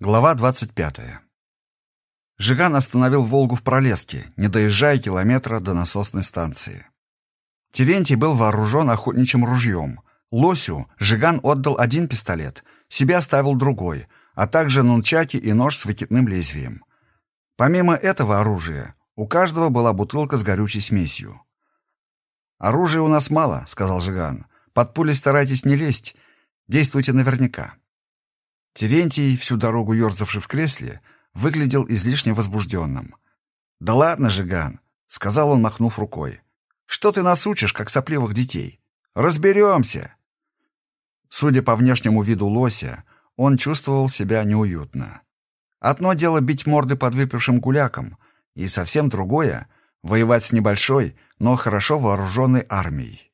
Глава 25. Жиган остановил «Волгу» в Пролеске, не доезжая километра до насосной станции. Терентий был вооружен охотничьим ружьем. Лосю Жиган отдал один пистолет, себе оставил другой, а также нунчаки и нож с выкидным лезвием. Помимо этого оружия, у каждого была бутылка с горючей смесью. «Оружия у нас мало», — сказал Жиган. «Под пули старайтесь не лезть, действуйте наверняка». Терентий, всю дорогу ерзавший в кресле, выглядел излишне возбужденным. «Да ладно, Жиган», — сказал он, махнув рукой. «Что ты нас учишь, как сопливых детей? Разберемся!» Судя по внешнему виду лося, он чувствовал себя неуютно. Одно дело бить морды под выпившим гуляком, и совсем другое — воевать с небольшой, но хорошо вооруженной армией.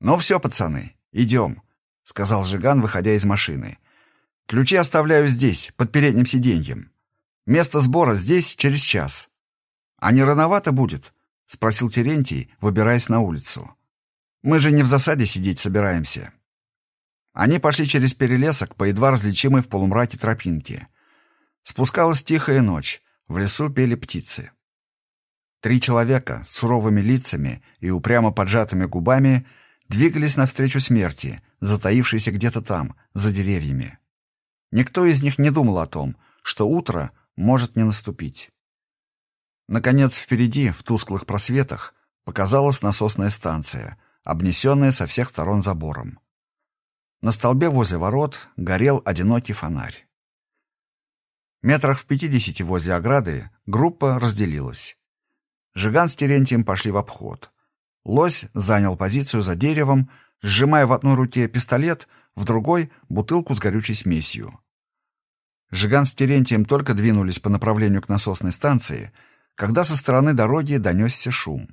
«Ну все, пацаны, идем», — сказал Жиган, выходя из машины — Ключи оставляю здесь, под передним сиденьем. Место сбора здесь через час. А не рановато будет? спросил Терентий, выбираясь на улицу. Мы же не в засаде сидеть собираемся. Они пошли через перелесок по едва различимой в полумраке тропинке. Спускалась тихая ночь, в лесу пели птицы. Три человека с суровыми лицами и упрямо поджатыми губами двигались навстречу смерти, затаившейся где-то там, за деревьями. Никто из них не думал о том, что утро может не наступить. Наконец, впереди, в тусклых просветах, показалась насосная станция, обнесенная со всех сторон забором. На столбе возле ворот горел одинокий фонарь. Метрах в пятидесяти возле ограды группа разделилась. Жиган с Терентием пошли в обход. Лось занял позицию за деревом, сжимая в одной руке пистолет, в другой — бутылку с горючей смесью. Жиган с Терентием только двинулись по направлению к насосной станции, когда со стороны дороги донесся шум.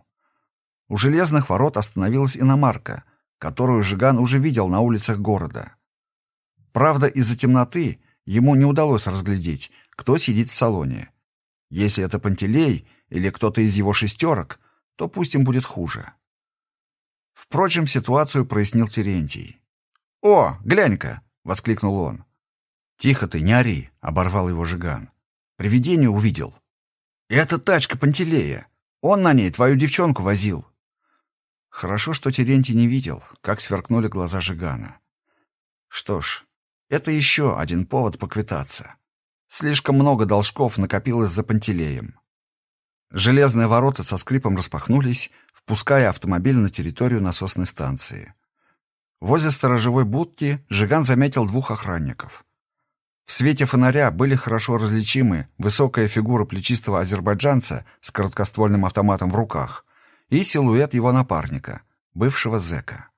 У железных ворот остановилась иномарка, которую Жиган уже видел на улицах города. Правда, из-за темноты ему не удалось разглядеть, кто сидит в салоне. Если это Пантелей или кто-то из его шестерок, то пусть им будет хуже. Впрочем, ситуацию прояснил Терентий. «О, глянь-ка!» — воскликнул он. «Тихо ты, не ори!» — оборвал его Жиган. «Привидение увидел». «Это тачка Пантелея. Он на ней твою девчонку возил». Хорошо, что Терентий не видел, как сверкнули глаза Жигана. Что ж, это еще один повод поквитаться. Слишком много должков накопилось за Пантелеем. Железные ворота со скрипом распахнулись, впуская автомобиль на территорию насосной станции. Возле сторожевой будки Жиган заметил двух охранников. В свете фонаря были хорошо различимы высокая фигура плечистого азербайджанца с короткоствольным автоматом в руках и силуэт его напарника, бывшего зэка.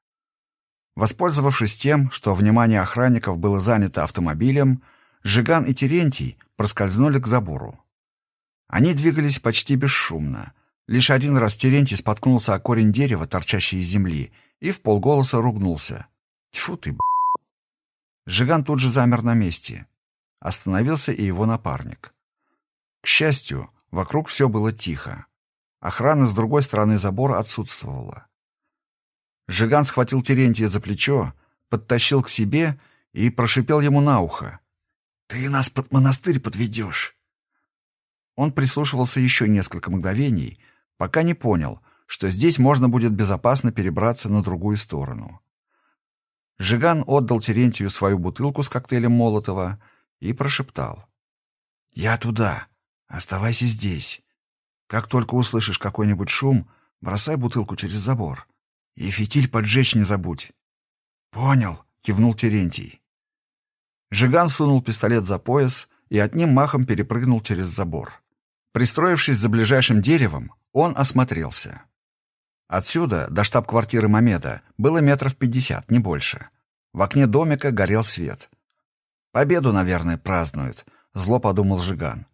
Воспользовавшись тем, что внимание охранников было занято автомобилем, Жиган и Терентий проскользнули к забору. Они двигались почти бесшумно. Лишь один раз Терентий споткнулся о корень дерева, торчащий из земли, и в полголоса ругнулся. «Тьфу ты, б***!» Жиган тут же замер на месте. Остановился и его напарник. К счастью, вокруг все было тихо. Охрана с другой стороны забора отсутствовала. Жиган схватил Терентия за плечо, подтащил к себе и прошипел ему на ухо. «Ты нас под монастырь подведешь!» Он прислушивался еще несколько мгновений, пока не понял, что здесь можно будет безопасно перебраться на другую сторону. Жиган отдал Терентию свою бутылку с коктейлем Молотова и прошептал. «Я туда. Оставайся здесь. Как только услышишь какой-нибудь шум, бросай бутылку через забор. И фитиль поджечь не забудь». «Понял», — кивнул Терентий. Жиган сунул пистолет за пояс и одним махом перепрыгнул через забор. Пристроившись за ближайшим деревом, он осмотрелся. Отсюда до штаб-квартиры Мамеда было метров пятьдесят, не больше. В окне домика горел свет. Победу, наверное, празднуют, зло подумал Жиган.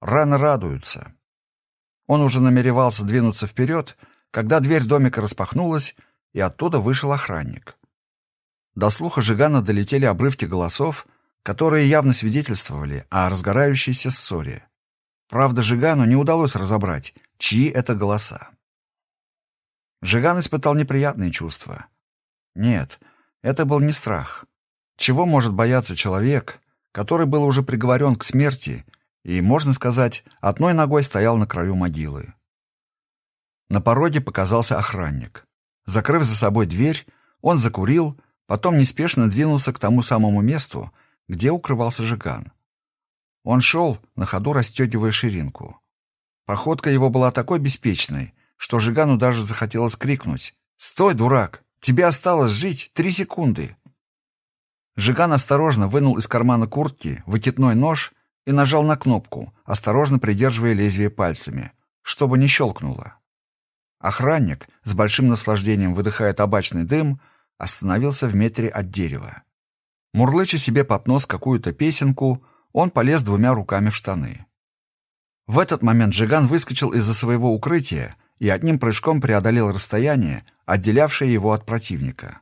Рано радуются. Он уже намеревался двинуться вперед, когда дверь домика распахнулась, и оттуда вышел охранник. До слуха Жигана долетели обрывки голосов, которые явно свидетельствовали о разгорающейся ссоре. Правда, Жигану не удалось разобрать, чьи это голоса. Жиган испытал неприятные чувства. Нет, это был не страх. Чего может бояться человек, который был уже приговорен к смерти и, можно сказать, одной ногой стоял на краю могилы. На пороге показался охранник. Закрыв за собой дверь, он закурил, потом неспешно двинулся к тому самому месту, где укрывался Жиган. Он шел, на ходу расстегивая ширинку. Походка его была такой беспечной, что Жигану даже захотелось крикнуть «Стой, дурак! Тебе осталось жить три секунды!» Жиган осторожно вынул из кармана куртки выкидной нож и нажал на кнопку, осторожно придерживая лезвие пальцами, чтобы не щелкнуло. Охранник, с большим наслаждением выдыхая табачный дым, остановился в метре от дерева. Мурлыча себе под нос какую-то песенку, он полез двумя руками в штаны. В этот момент Жиган выскочил из-за своего укрытия и одним прыжком преодолел расстояние, отделявшее его от противника.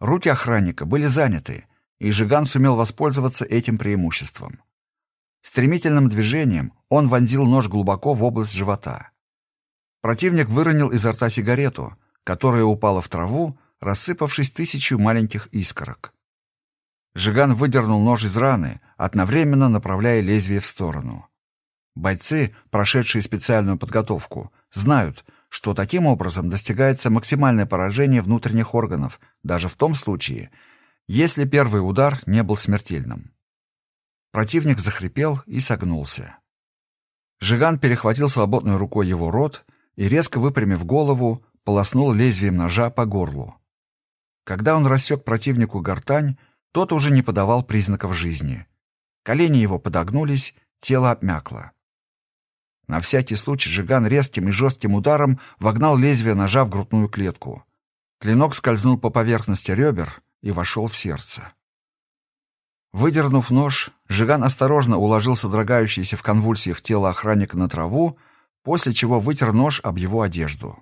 Руки охранника были заняты, и Жиган сумел воспользоваться этим преимуществом. Стремительным движением он вонзил нож глубоко в область живота. Противник выронил изо рта сигарету, которая упала в траву, рассыпавшись тысячу маленьких искорок. Жиган выдернул нож из раны, одновременно направляя лезвие в сторону. Бойцы, прошедшие специальную подготовку, знают, что таким образом достигается максимальное поражение внутренних органов, даже в том случае, если первый удар не был смертельным. Противник захрипел и согнулся. Жиган перехватил свободной рукой его рот и, резко выпрямив голову, полоснул лезвием ножа по горлу. Когда он рассек противнику гортань, тот уже не подавал признаков жизни. Колени его подогнулись, тело обмякло. На всякий случай Жиган резким и жестким ударом вогнал лезвие ножа в грудную клетку. Клинок скользнул по поверхности ребер и вошел в сердце. Выдернув нож, Жиган осторожно уложил содрогающееся в конвульсиях тело охранника на траву, после чего вытер нож об его одежду.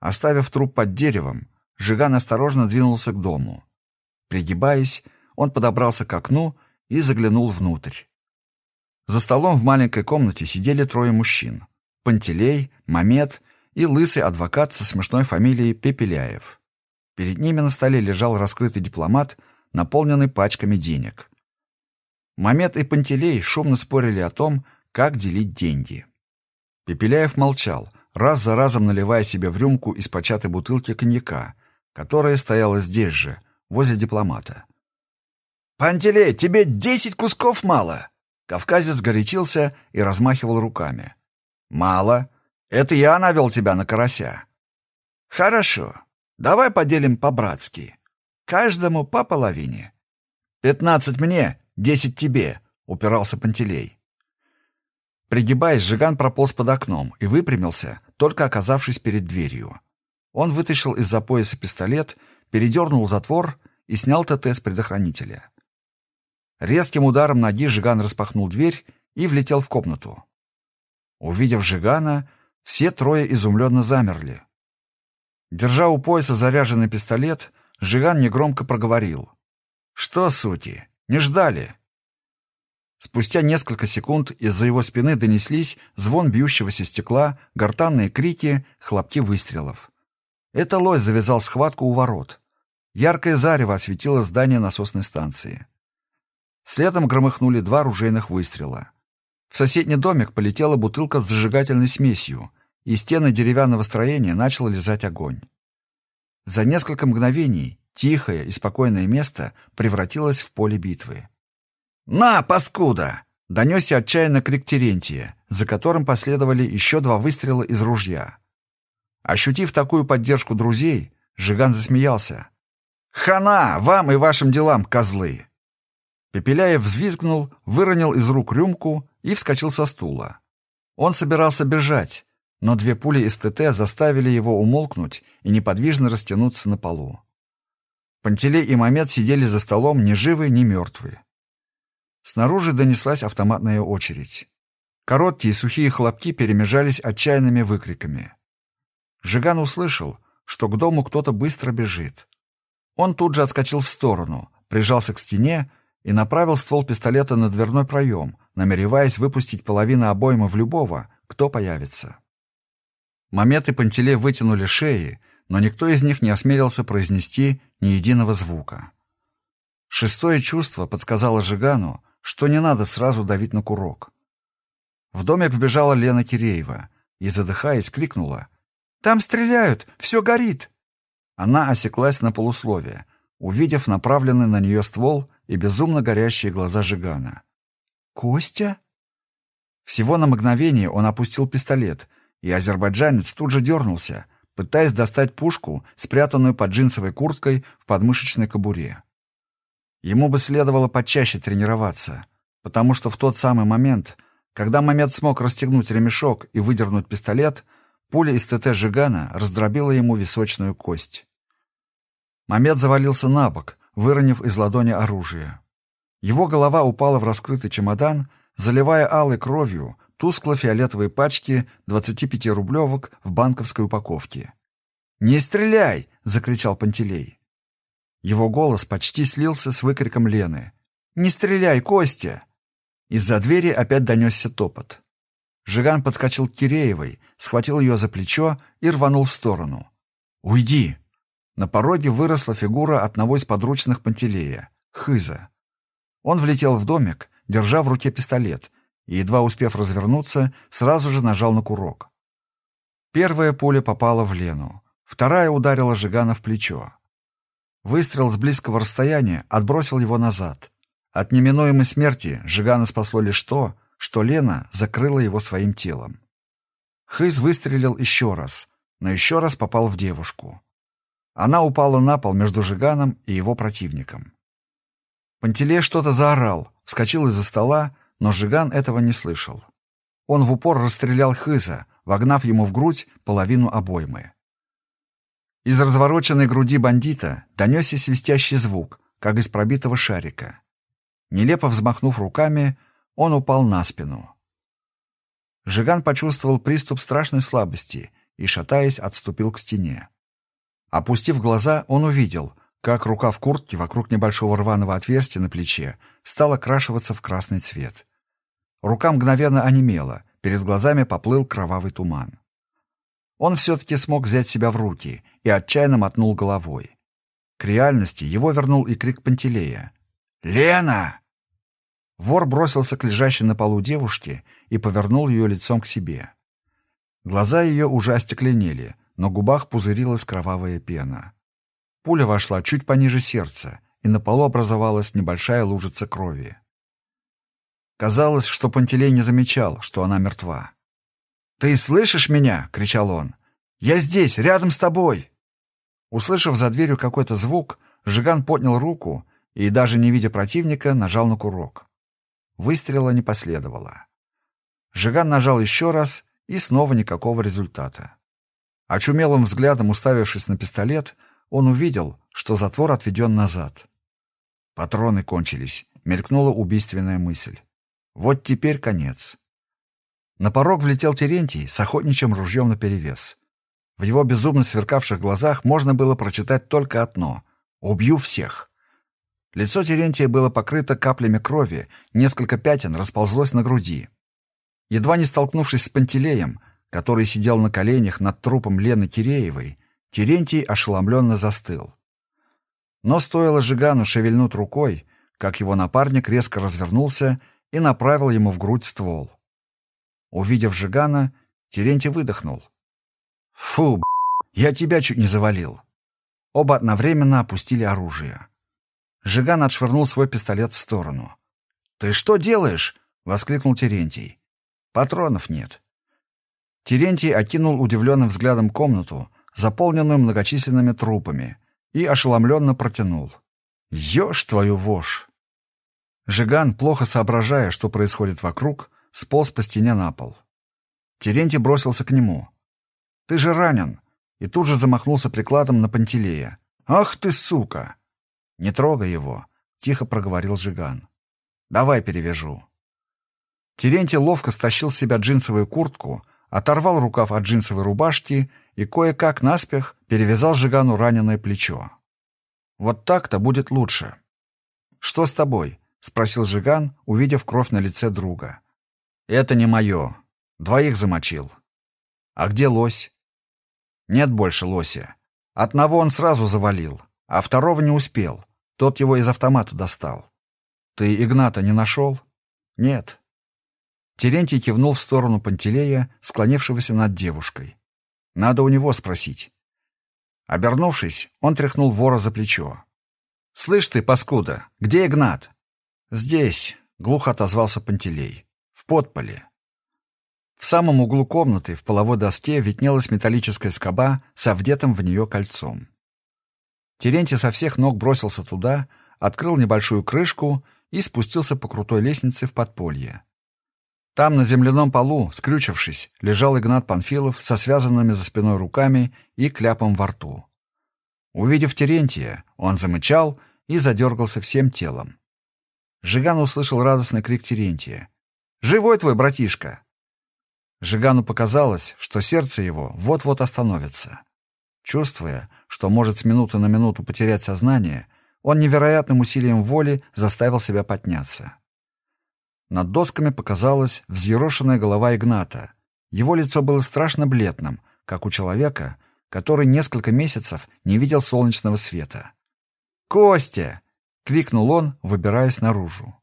Оставив труп под деревом, Жиган осторожно двинулся к дому. Пригибаясь, он подобрался к окну и заглянул внутрь. За столом в маленькой комнате сидели трое мужчин. Пантелей, Мамед и лысый адвокат со смешной фамилией Пепеляев. Перед ними на столе лежал раскрытый дипломат, наполненный пачками денег. Мамед и Пантелей шумно спорили о том, как делить деньги. Пепеляев молчал, раз за разом наливая себе в рюмку из початой бутылки коньяка, которая стояла здесь же, возле дипломата. «Пантелей, тебе десять кусков мало!» Кавказец горячился и размахивал руками. «Мало. Это я навел тебя на карася». «Хорошо. Давай поделим по-братски. Каждому по половине». «Пятнадцать мне, десять тебе», — упирался Пантелей. Пригибаясь, Жиган прополз под окном и выпрямился, только оказавшись перед дверью. Он вытащил из-за пояса пистолет, передернул затвор и снял ТТ с предохранителя. Резким ударом ноги Жиган распахнул дверь и влетел в комнату. Увидев Жигана, все трое изумленно замерли. Держа у пояса заряженный пистолет, Жиган негромко проговорил. «Что, суки, не ждали?» Спустя несколько секунд из-за его спины донеслись звон бьющегося стекла, гортанные крики, хлопки выстрелов. Это лось завязал схватку у ворот. Яркое зарево осветило здание насосной станции. Следом громыхнули два ружейных выстрела. В соседний домик полетела бутылка с зажигательной смесью, и стены деревянного строения начал лизать огонь. За несколько мгновений тихое и спокойное место превратилось в поле битвы. «На, паскуда!» — донесся отчаянно крик Терентия, за которым последовали еще два выстрела из ружья. Ощутив такую поддержку друзей, Жиган засмеялся. «Хана! Вам и вашим делам, козлы!» Пепеляев взвизгнул, выронил из рук рюмку и вскочил со стула. Он собирался бежать, но две пули из ТТ заставили его умолкнуть и неподвижно растянуться на полу. Пантелей и Мамед сидели за столом ни живые, ни мертвые. Снаружи донеслась автоматная очередь. Короткие сухие хлопки перемежались отчаянными выкриками. Жиган услышал, что к дому кто-то быстро бежит. Он тут же отскочил в сторону, прижался к стене и направил ствол пистолета на дверной проем, намереваясь выпустить половину обоймы в любого, кто появится. Мамед и Пантелей вытянули шеи, но никто из них не осмелился произнести ни единого звука. Шестое чувство подсказало Жигану, что не надо сразу давить на курок. В домик вбежала Лена Киреева и, задыхаясь, крикнула. «Там стреляют! Все горит!» Она осеклась на полусловие, увидев направленный на нее ствол и безумно горящие глаза Жигана. «Костя?» Всего на мгновение он опустил пистолет, и азербайджанец тут же дернулся, пытаясь достать пушку, спрятанную под джинсовой курткой в подмышечной кобуре. Ему бы следовало почаще тренироваться, потому что в тот самый момент, когда Мамед смог расстегнуть ремешок и выдернуть пистолет, пуля из ТТ Жигана раздробила ему височную кость. Мамед завалился на бок, выронив из ладони оружие. Его голова упала в раскрытый чемодан, заливая алой кровью тускло-фиолетовые пачки 25-рублевок в банковской упаковке. «Не стреляй!» — закричал Пантелей. Его голос почти слился с выкриком Лены. «Не стреляй, Костя!» Из-за двери опять донесся топот. Жиган подскочил к Киреевой, схватил ее за плечо и рванул в сторону. «Уйди!» На пороге выросла фигура одного из подручных Пантелея — Хыза. Он влетел в домик, держа в руке пистолет, и, едва успев развернуться, сразу же нажал на курок. Первая пуля попала в Лену, вторая ударила Жигана в плечо. Выстрел с близкого расстояния отбросил его назад. От неминуемой смерти Жигана спасло лишь то, что Лена закрыла его своим телом. Хыз выстрелил еще раз, но еще раз попал в девушку. Она упала на пол между Жиганом и его противником. Пантелей что-то заорал, вскочил из-за стола, но Жиган этого не слышал. Он в упор расстрелял Хыза, вогнав ему в грудь половину обоймы. Из развороченной груди бандита донесся свистящий звук, как из пробитого шарика. Нелепо взмахнув руками, он упал на спину. Жиган почувствовал приступ страшной слабости и, шатаясь, отступил к стене. Опустив глаза, он увидел, как рука в куртке вокруг небольшого рваного отверстия на плече стала крашиваться в красный цвет. Рука мгновенно онемела, перед глазами поплыл кровавый туман. Он все-таки смог взять себя в руки и отчаянно мотнул головой. К реальности его вернул и крик Пантелея. «Лена!» Вор бросился к лежащей на полу девушке и повернул ее лицом к себе. Глаза ее уже остекленели, на губах пузырилась кровавая пена. Пуля вошла чуть пониже сердца, и на полу образовалась небольшая лужица крови. Казалось, что Пантелей не замечал, что она мертва. «Ты слышишь меня?» — кричал он. «Я здесь, рядом с тобой!» Услышав за дверью какой-то звук, Жиган поднял руку и, даже не видя противника, нажал на курок. Выстрела не последовало. Жиган нажал еще раз, и снова никакого результата. Очумелым взглядом уставившись на пистолет, он увидел, что затвор отведен назад. Патроны кончились, мелькнула убийственная мысль. Вот теперь конец. На порог влетел Терентий с охотничьим ружьем наперевес. В его безумно сверкавших глазах можно было прочитать только одно — «Убью всех». Лицо Терентия было покрыто каплями крови, несколько пятен расползлось на груди. Едва не столкнувшись с Пантелеем, который сидел на коленях над трупом Лены Киреевой, Терентий ошеломленно застыл. Но стоило Жигану шевельнуть рукой, как его напарник резко развернулся и направил ему в грудь ствол. Увидев Жигана, Терентий выдохнул. «Фу, я тебя чуть не завалил». Оба одновременно опустили оружие. Жиган отшвырнул свой пистолет в сторону. «Ты что делаешь?» — воскликнул Терентий. «Патронов нет». Терентий окинул удивленным взглядом комнату, заполненную многочисленными трупами, и ошеломленно протянул. «Ешь твою вошь!» Жиган, плохо соображая, что происходит вокруг, сполз по стене на пол. Терентий бросился к нему. «Ты же ранен!» и тут же замахнулся прикладом на Пантелея. «Ах ты, сука!» «Не трогай его», — тихо проговорил Жиган. «Давай перевяжу». Терентий ловко стащил с себя джинсовую куртку, оторвал рукав от джинсовой рубашки и кое-как наспех перевязал Жигану раненое плечо. «Вот так-то будет лучше». «Что с тобой?» — спросил Жиган, увидев кровь на лице друга. «Это не мое. Двоих замочил». «А где лось?» «Нет больше лося. Одного он сразу завалил, а второго не успел. Тот его из автомата достал. Ты Игната не нашел? Нет. Терентий кивнул в сторону Пантелея, склонившегося над девушкой. Надо у него спросить. Обернувшись, он тряхнул вора за плечо. «Слышь ты, паскуда, где Игнат?» «Здесь», — глухо отозвался Пантелей. «В подполе». В самом углу комнаты, в половой доске, виднелась металлическая скоба со вдетым в нее кольцом. Терентий со всех ног бросился туда, открыл небольшую крышку и спустился по крутой лестнице в подполье. Там, на земляном полу, скрючившись, лежал Игнат Панфилов со связанными за спиной руками и кляпом во рту. Увидев Терентия, он замычал и задергался всем телом. Жиган услышал радостный крик Терентия. «Живой твой братишка!» Жигану показалось, что сердце его вот-вот остановится. Чувствуя, что может с минуты на минуту потерять сознание, он невероятным усилием воли заставил себя подняться. Над досками показалась взъерошенная голова Игната. Его лицо было страшно бледным, как у человека, который несколько месяцев не видел солнечного света. «Костя!» — крикнул он, выбираясь наружу.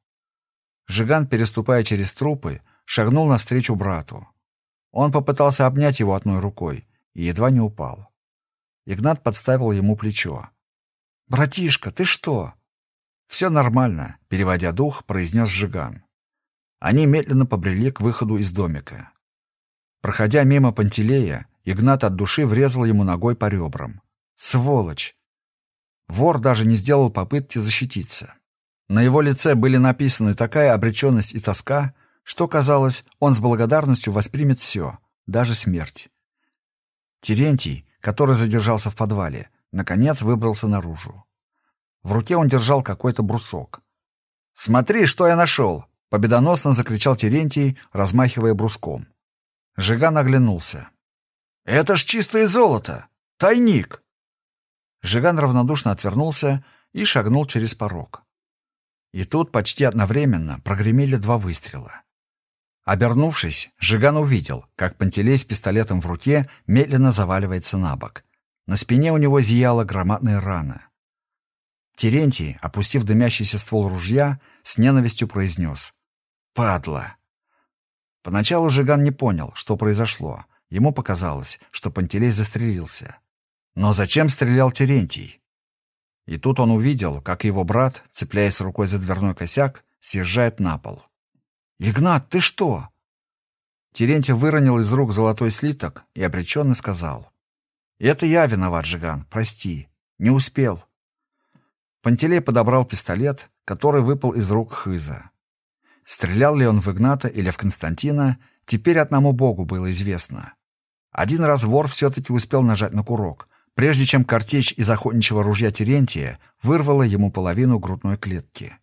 Жиган, переступая через трупы, шагнул навстречу брату. Он попытался обнять его одной рукой и едва не упал. Игнат подставил ему плечо. «Братишка, ты что?» «Все нормально», — переводя дух, произнес Жиган. Они медленно побрели к выходу из домика. Проходя мимо Пантелея, Игнат от души врезал ему ногой по ребрам. «Сволочь!» Вор даже не сделал попытки защититься. На его лице были написаны такая обреченность и тоска, что, казалось, он с благодарностью воспримет все, даже смерть. Терентий, который задержался в подвале, наконец выбрался наружу. В руке он держал какой-то брусок. «Смотри, что я нашел!» — победоносно закричал Терентий, размахивая бруском. Жиган оглянулся. «Это ж чистое золото! Тайник!» Жиган равнодушно отвернулся и шагнул через порог. И тут почти одновременно прогремели два выстрела. Обернувшись, Жиган увидел, как Пантелей с пистолетом в руке медленно заваливается на бок. На спине у него зияла громадная рана. Терентий, опустив дымящийся ствол ружья, с ненавистью произнес «Падла!». Поначалу Жиган не понял, что произошло. Ему показалось, что Пантелей застрелился. Но зачем стрелял Терентий? И тут он увидел, как его брат, цепляясь рукой за дверной косяк, съезжает на пол. «Игнат, ты что?» Терентьев выронил из рук золотой слиток и обреченно сказал. «Это я виноват, Жиган, прости. Не успел». Пантелей подобрал пистолет, который выпал из рук Хыза. Стрелял ли он в Игната или в Константина, теперь одному богу было известно. Один раз вор все-таки успел нажать на курок, прежде чем картечь из охотничьего ружья Терентия вырвала ему половину грудной клетки.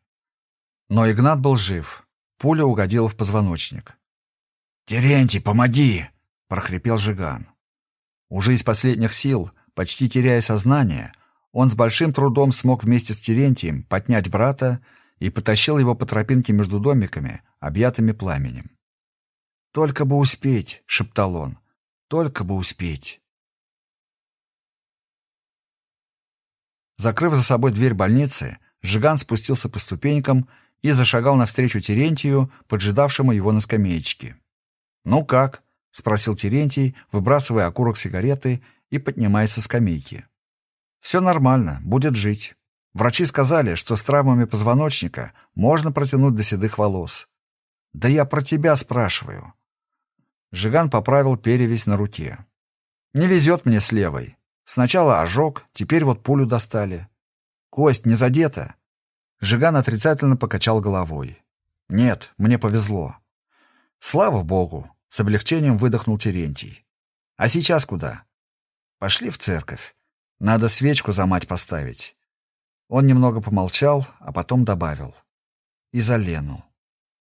Но Игнат был жив, Пуля угодила в позвоночник. «Терентий, помоги!» — прохрипел Жиган. Уже из последних сил, почти теряя сознание, он с большим трудом смог вместе с Терентием поднять брата и потащил его по тропинке между домиками, объятыми пламенем. «Только бы успеть!» — шептал он. «Только бы успеть!» Закрыв за собой дверь больницы, Жиган спустился по ступенькам и зашагал навстречу Терентию, поджидавшему его на скамеечке. «Ну как?» — спросил Терентий, выбрасывая окурок сигареты и поднимаясь со скамейки. «Все нормально, будет жить. Врачи сказали, что с травмами позвоночника можно протянуть до седых волос. Да я про тебя спрашиваю». Жиган поправил перевязь на руке. «Не везет мне с левой. Сначала ожог, теперь вот пулю достали. Кость не задета?» Жиган отрицательно покачал головой. «Нет, мне повезло». «Слава богу!» — с облегчением выдохнул Терентий. «А сейчас куда?» «Пошли в церковь. Надо свечку за мать поставить». Он немного помолчал, а потом добавил. «И за Лену».